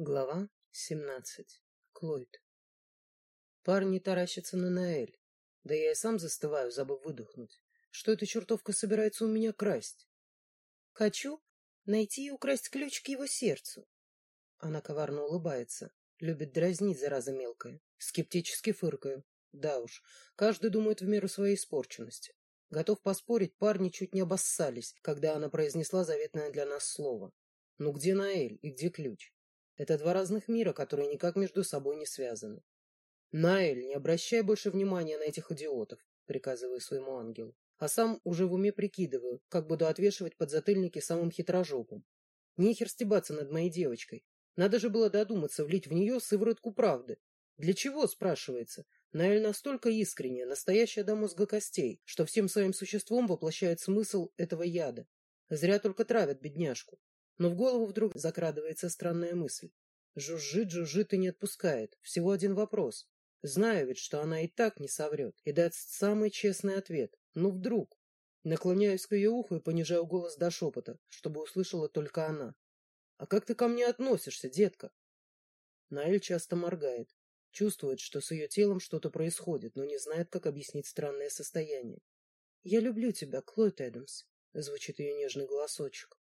Глава 17. Клойд. Парни таращатся на Наэль. Да я и сам застываю, забыв выдохнуть. Что эта чертовка собирается у меня красть? Хочу найти и украсть ключ к его сердцу. Она коварно улыбается. Любит дразнить, зараза мелкая. Скептически фыркаю. Да уж, каждый думает в меру своей испорченности. Готов поспорить, парни чуть не обоссались, когда она произнесла заветное для нас слово. Ну где Наэль и где ключ? Это два разных мира, которые никак между собой не связаны. Наэль, не обращай больше внимания на этих идиотов, приказываю своему ангелу. А сам уже в уме прикидываю, как буду отвешивать подзатыльники самым хитрожопым. Нехер стебаться над моей девочкой. Надо же было додуматься влить в нее сыворотку правды. Для чего, спрашивается? Наэль настолько искренняя, настоящая до мозга костей, что всем своим существом воплощает смысл этого яда. Зря только травят бедняжку. Но в голову вдруг закрадывается странная мысль. Жужжит, жужжит и не отпускает. Всего один вопрос. Знаю ведь, что она и так не соврет и даст самый честный ответ. Ну вдруг? Наклоняюсь к ее уху и понижаю голос до шепота, чтобы услышала только она. «А как ты ко мне относишься, детка?» Наэль часто моргает. Чувствует, что с ее телом что-то происходит, но не знает, как объяснить странное состояние. «Я люблю тебя, Клойд Эдамс», — звучит ее нежный голосочек.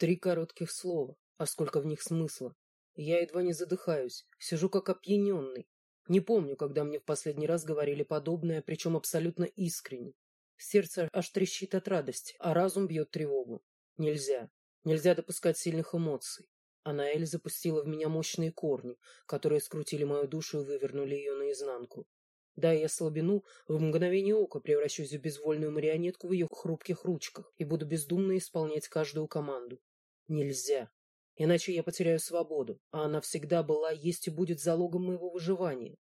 Три коротких слова, а сколько в них смысла. Я едва не задыхаюсь, сижу как опьяненный. Не помню, когда мне в последний раз говорили подобное, причем абсолютно искренне. Сердце аж трещит от радости, а разум бьет тревогу. Нельзя. Нельзя допускать сильных эмоций. Анаэль запустила в меня мощные корни, которые скрутили мою душу и вывернули ее наизнанку. Да, я слабину, в мгновение ока превращусь в безвольную марионетку в ее хрупких ручках и буду бездумно исполнять каждую команду. Нельзя. Иначе я потеряю свободу, а она всегда была, есть и будет залогом моего выживания.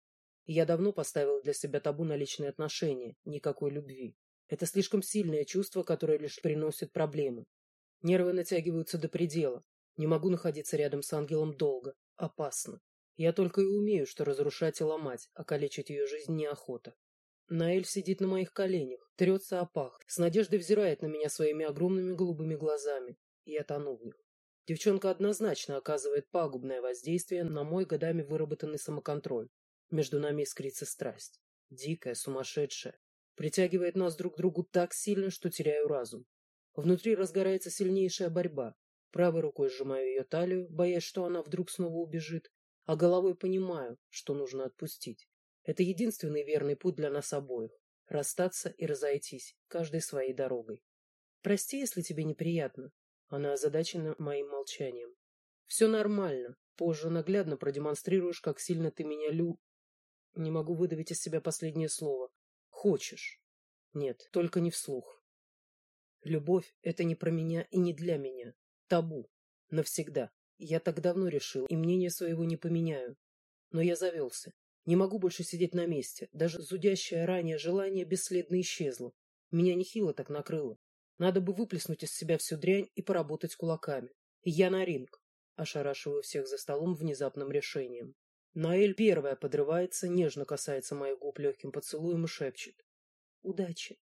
Я давно поставил для себя табу на личные отношения, никакой любви. Это слишком сильное чувство, которое лишь приносит проблемы. Нервы натягиваются до предела. Не могу находиться рядом с ангелом долго. Опасно. Я только и умею, что разрушать и ломать, а калечить ее жизнь неохота. Наэль сидит на моих коленях, трется о пах, с надеждой взирает на меня своими огромными голубыми глазами я тону в них. Девчонка однозначно оказывает пагубное воздействие на мой годами выработанный самоконтроль. Между нами искрится страсть. Дикая, сумасшедшая. Притягивает нас друг к другу так сильно, что теряю разум. Внутри разгорается сильнейшая борьба. Правой рукой сжимаю ее талию, боясь, что она вдруг снова убежит, а головой понимаю, что нужно отпустить. Это единственный верный путь для нас обоих. Расстаться и разойтись, каждой своей дорогой. Прости, если тебе неприятно, она озадачена моим молчанием. Все нормально. Позже наглядно продемонстрируешь, как сильно ты меня лю... Не могу выдавить из себя последнее слово. Хочешь. Нет, только не вслух. Любовь — это не про меня и не для меня. Табу. Навсегда. Я так давно решил, и мнение своего не поменяю. Но я завелся. Не могу больше сидеть на месте. Даже зудящее ранее желание бесследно исчезло. Меня нехило так накрыло. Надо бы выплеснуть из себя всю дрянь и поработать кулаками. Я на ринг. Ошарашиваю всех за столом внезапным решением. Наэль первая подрывается, нежно касается моих губ легким поцелуем и шепчет. Удачи.